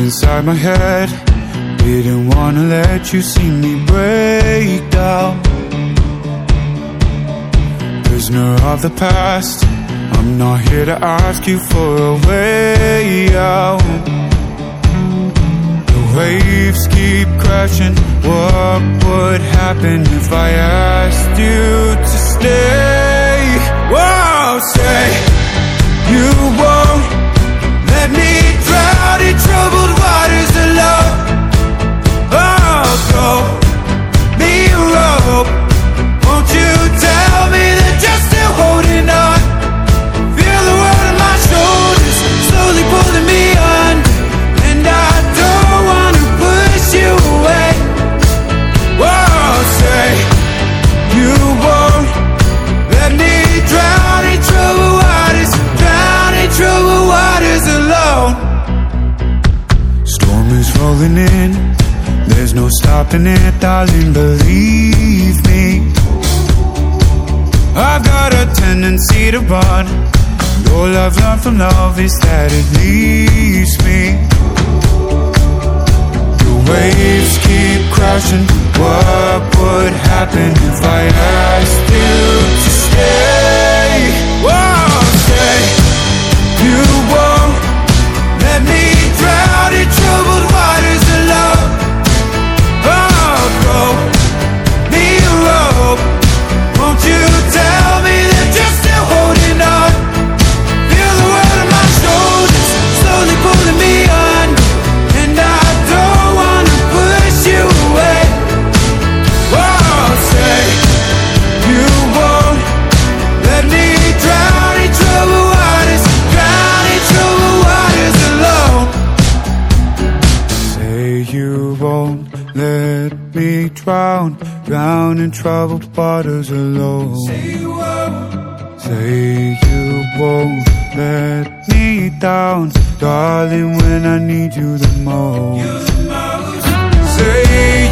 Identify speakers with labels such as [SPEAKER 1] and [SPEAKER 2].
[SPEAKER 1] inside my head. Didn't wanna let you see me break down. Prisoner of the past. I'm not here to ask you for a way out. The waves keep crashing. What would happen if I asked you to stay? Whoa, say you Storm in, there's no stopping it, darling, believe me. I've got a tendency to run. and All I've learned from love is that it leaves me. The waves keep crashing. What would happen if I asked you let me drown, drown in troubled waters alone. Say you won't. Say you won't let me down, darling, when I need you the most. Say you won't let me